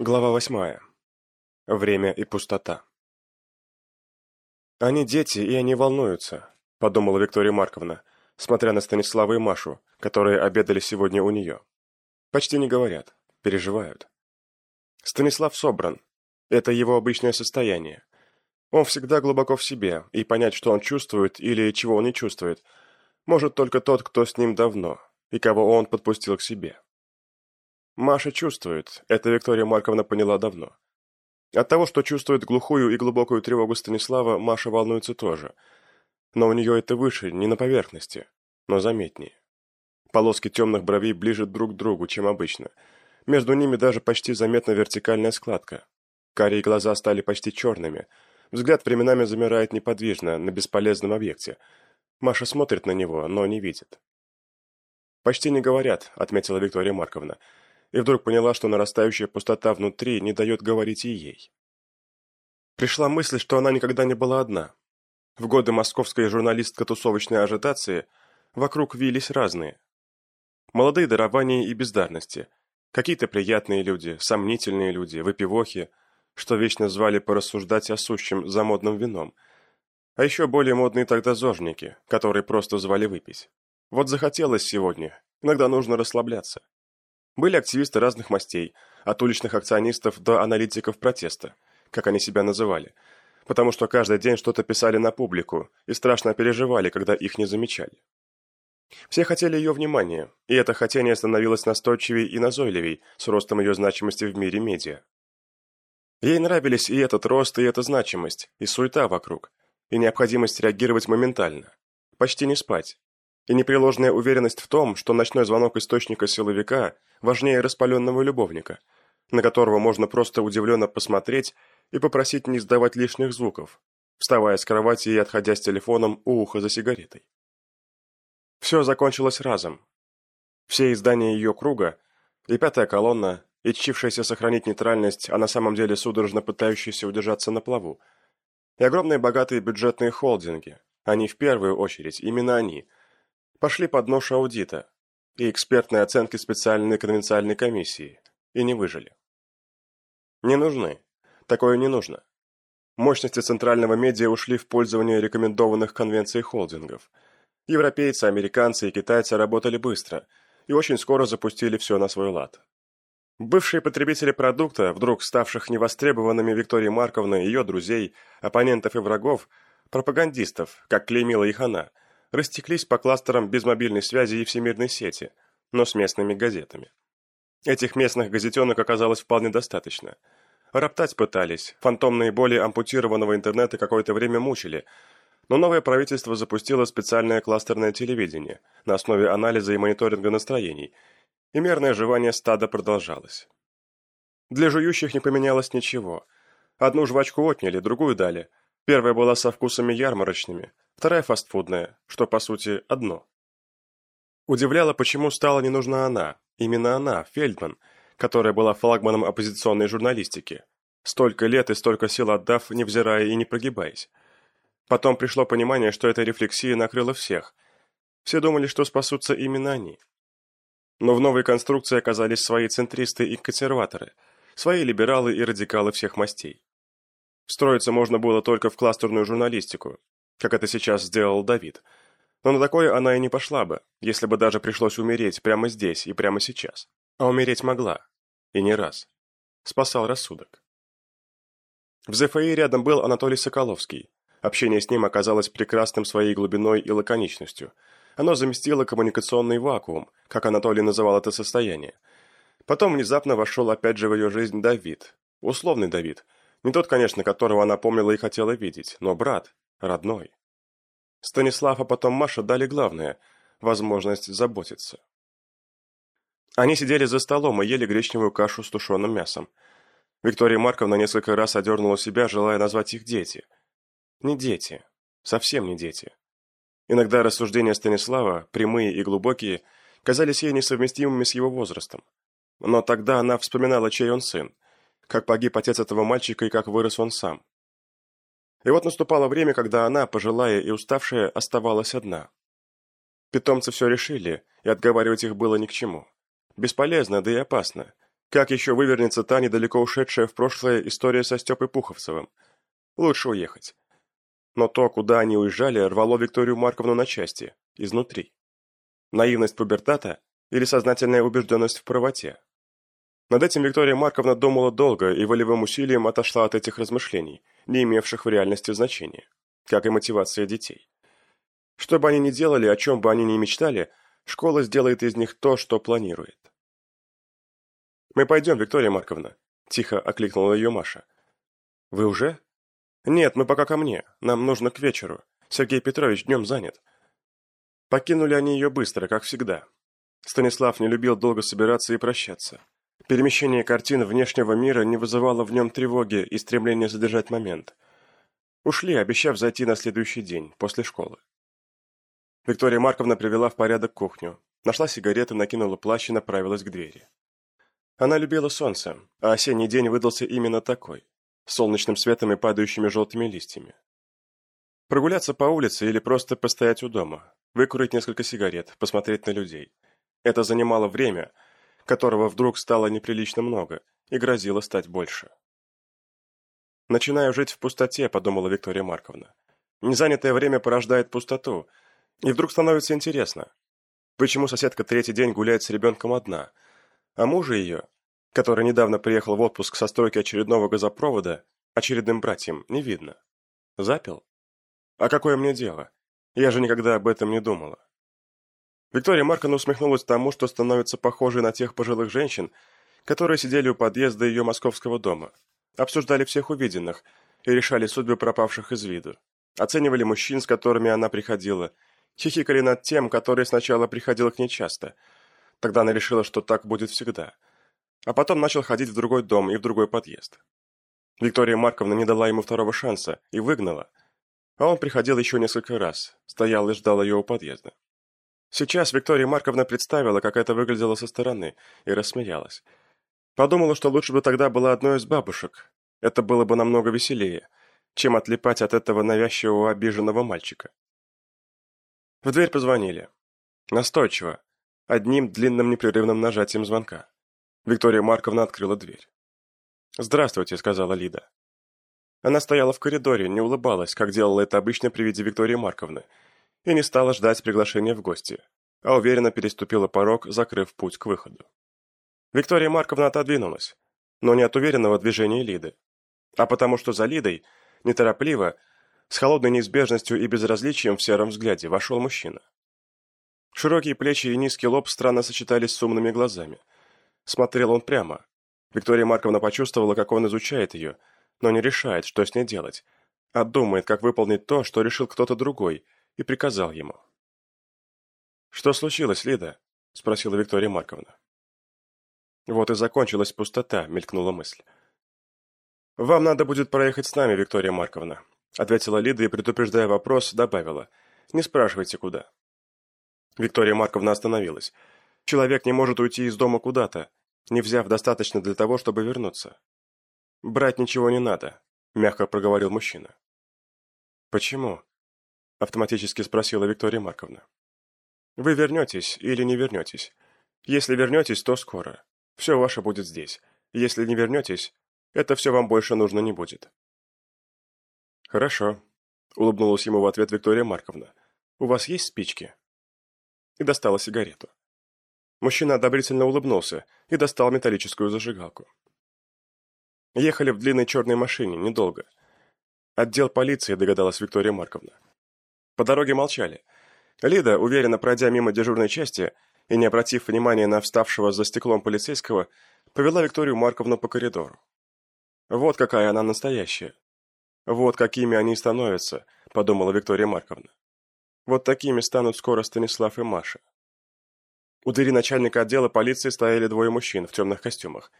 Глава восьмая. Время и пустота. «Они дети, и они волнуются», — подумала Виктория Марковна, смотря на Станислава и Машу, которые обедали сегодня у нее. Почти не говорят, переживают. Станислав собран. Это его обычное состояние. Он всегда глубоко в себе, и понять, что он чувствует или чего он не чувствует, может только тот, кто с ним давно, и кого он подпустил к себе. Маша чувствует, это Виктория Марковна поняла давно. От того, что чувствует глухую и глубокую тревогу Станислава, Маша волнуется тоже. Но у нее это выше, не на поверхности, но заметнее. Полоски темных бровей ближе друг к другу, чем обычно. Между ними даже почти заметна вертикальная складка. Карие глаза стали почти черными. Взгляд временами замирает неподвижно, на бесполезном объекте. Маша смотрит на него, но не видит. «Почти не говорят», — отметила Виктория Марковна и вдруг поняла, что нарастающая пустота внутри не дает говорить и ей. Пришла мысль, что она никогда не была одна. В годы московской журналистко-тусовочной ажитации вокруг вились разные. Молодые дарования и бездарности, какие-то приятные люди, сомнительные люди, выпивохи, что вечно звали порассуждать о сущем за модным вином, а еще более модные тогда зожники, которые просто звали выпить. Вот захотелось сегодня, иногда нужно расслабляться. Были активисты разных мастей, от уличных акционистов до аналитиков протеста, как они себя называли, потому что каждый день что-то писали на публику и страшно переживали, когда их не замечали. Все хотели ее внимания, и это хотение становилось настойчивее и назойливей с ростом ее значимости в мире медиа. Ей нравились и этот рост, и эта значимость, и суета вокруг, и необходимость реагировать моментально, почти не спать, и непреложная уверенность в том, что ночной звонок источника силовика важнее распаленного любовника, на которого можно просто удивленно посмотреть и попросить не издавать лишних звуков, вставая с кровати и отходя с телефоном у уха за сигаретой. Все закончилось разом. Все издания ее круга, и пятая колонна, и чившаяся сохранить нейтральность, а на самом деле судорожно пытающаяся удержаться на плаву, и огромные богатые бюджетные холдинги, они в первую очередь, именно они – пошли под нож аудита и экспертной оценки специальной конвенциальной комиссии, и не выжили. Не нужны. Такое не нужно. Мощности центрального медиа ушли в пользование рекомендованных конвенций холдингов. Европейцы, американцы и китайцы работали быстро и очень скоро запустили все на свой лад. Бывшие потребители продукта, вдруг ставших невостребованными Викторией Марковной, ее друзей, оппонентов и врагов, пропагандистов, как клеймила их она – растеклись по кластерам без мобильной связи и всемирной сети, но с местными газетами. Этих местных газетенок оказалось вполне достаточно. Роптать пытались, фантомные боли ампутированного интернета какое-то время мучили, но новое правительство запустило специальное кластерное телевидение на основе анализа и мониторинга настроений, и мерное жевание стада продолжалось. Для жующих не поменялось ничего. Одну жвачку отняли, другую дали. Первая была со вкусами ярмарочными, вторая фастфудная, что по сути одно. Удивляло, почему стала не нужна она, именно она, Фельдман, которая была флагманом оппозиционной журналистики, столько лет и столько сил отдав, невзирая и не прогибаясь. Потом пришло понимание, что эта рефлексия накрыла всех. Все думали, что спасутся именно они. Но в новой конструкции оказались свои центристы и консерваторы, свои либералы и радикалы всех мастей. Встроиться можно было только в кластерную журналистику, как это сейчас сделал Давид. Но на такое она и не пошла бы, если бы даже пришлось умереть прямо здесь и прямо сейчас. А умереть могла. И не раз. Спасал рассудок. В ЗФИ рядом был Анатолий Соколовский. Общение с ним оказалось прекрасным своей глубиной и лаконичностью. Оно заместило коммуникационный вакуум, как Анатолий называл это состояние. Потом внезапно вошел опять же в ее жизнь Давид. Условный Давид. Не тот, конечно, которого она помнила и хотела видеть, но брат, родной. Станислав, а потом Маша дали главное – возможность заботиться. Они сидели за столом и ели гречневую кашу с тушеным мясом. Виктория Марковна несколько раз одернула себя, желая назвать их дети. Не дети. Совсем не дети. Иногда рассуждения Станислава, прямые и глубокие, казались ей несовместимыми с его возрастом. Но тогда она вспоминала, чей он сын, как погиб отец этого мальчика и как вырос он сам. И вот наступало время, когда она, пожилая и уставшая, оставалась одна. Питомцы все решили, и отговаривать их было ни к чему. Бесполезно, да и опасно. Как еще вывернется та недалеко ушедшая в прошлое история со Степой Пуховцевым? Лучше уехать. Но то, куда они уезжали, рвало Викторию Марковну на части, изнутри. Наивность пубертата или сознательная убежденность в правоте? Над этим Виктория Марковна думала долго и волевым усилием отошла от этих размышлений, не имевших в реальности значения, как и мотивация детей. Что бы они ни делали, о чем бы они ни мечтали, школа сделает из них то, что планирует. «Мы пойдем, Виктория Марковна», – тихо окликнула ее Маша. «Вы уже?» «Нет, мы пока ко мне. Нам нужно к вечеру. Сергей Петрович днем занят». Покинули они ее быстро, как всегда. Станислав не любил долго собираться и прощаться. Перемещение картин внешнего мира не вызывало в нем тревоги и стремления задержать момент. Ушли, обещав зайти на следующий день, после школы. Виктория Марковна привела в порядок кухню, нашла сигареты, накинула плащ и направилась к двери. Она любила солнце, а осенний день выдался именно такой, с солнечным светом и падающими желтыми листьями. Прогуляться по улице или просто постоять у дома, выкурить несколько сигарет, посмотреть на людей. Это занимало время, которого вдруг стало неприлично много и грозило стать больше. «Начинаю жить в пустоте», — подумала Виктория Марковна. «Незанятое время порождает пустоту, и вдруг становится интересно, почему соседка третий день гуляет с ребенком одна, а мужа ее, который недавно приехал в отпуск со стройки очередного газопровода, очередным братьям, не видно. Запил? А какое мне дело? Я же никогда об этом не думала. Виктория Марковна усмехнулась тому, что становится похожей на тех пожилых женщин, которые сидели у подъезда ее московского дома, обсуждали всех увиденных и решали судьбы пропавших из виду, оценивали мужчин, с которыми она приходила, хихикали над тем, который сначала приходил к ней часто. Тогда она решила, что так будет всегда. А потом начал ходить в другой дом и в другой подъезд. Виктория Марковна не дала ему второго шанса и выгнала. А он приходил еще несколько раз, стоял и ждал ее у подъезда. Сейчас Виктория Марковна представила, как это выглядело со стороны, и рассмеялась. Подумала, что лучше бы тогда была одной из бабушек. Это было бы намного веселее, чем отлипать от этого навязчивого обиженного мальчика. В дверь позвонили. Настойчиво. Одним длинным непрерывным нажатием звонка. Виктория Марковна открыла дверь. «Здравствуйте», — сказала Лида. Она стояла в коридоре, не улыбалась, как делала это обычно при виде Виктории Марковны, и не стала ждать приглашения в гости, а уверенно переступила порог, закрыв путь к выходу. Виктория Марковна отодвинулась, но не от уверенного движения Лиды, а потому что за Лидой, неторопливо, с холодной неизбежностью и безразличием в сером взгляде вошел мужчина. Широкие плечи и низкий лоб странно сочетались с умными глазами. Смотрел он прямо. Виктория Марковна почувствовала, как он изучает ее, но не решает, что с ней делать, а думает, как выполнить то, что решил кто-то другой, и приказал ему. «Что случилось, Лида?» – спросила Виктория Марковна. Вот и закончилась пустота, мелькнула мысль. «Вам надо будет проехать с нами, Виктория Марковна», ответила Лида и, предупреждая вопрос, добавила. «Не спрашивайте, куда». Виктория Марковна остановилась. «Человек не может уйти из дома куда-то, не взяв достаточно для того, чтобы вернуться». «Брать ничего не надо», — мягко проговорил мужчина. «Почему?» — автоматически спросила Виктория Марковна. «Вы вернетесь или не вернетесь? Если вернетесь, то скоро. Все ваше будет здесь. Если не вернетесь, это все вам больше нужно не будет». «Хорошо», — улыбнулась ему в ответ Виктория Марковна. «У вас есть спички?» И достала сигарету. Мужчина одобрительно улыбнулся и достал металлическую зажигалку. Ехали в длинной черной машине, недолго. Отдел полиции, догадалась Виктория Марковна. По дороге молчали. Лида, уверенно пройдя мимо дежурной части и не обратив внимания на вставшего за стеклом полицейского, повела Викторию Марковну по коридору. Вот какая она настоящая, «Вот какими они становятся», — подумала Виктория Марковна. «Вот такими станут скоро Станислав и Маша». У двери начальника отдела полиции стояли двое мужчин в темных костюмах.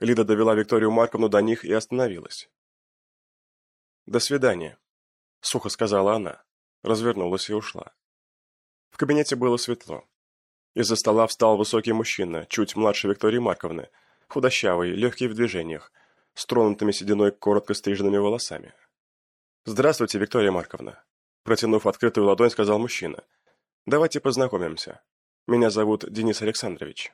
Лида довела Викторию Марковну до них и остановилась. «До свидания», — сухо сказала она, развернулась и ушла. В кабинете было светло. Из-за стола встал высокий мужчина, чуть младше Виктории Марковны, худощавый, легкий в движениях, с тронутыми сединой коротко стриженными волосами. «Здравствуйте, Виктория Марковна», – протянув открытую ладонь, сказал мужчина. «Давайте познакомимся. Меня зовут Денис Александрович».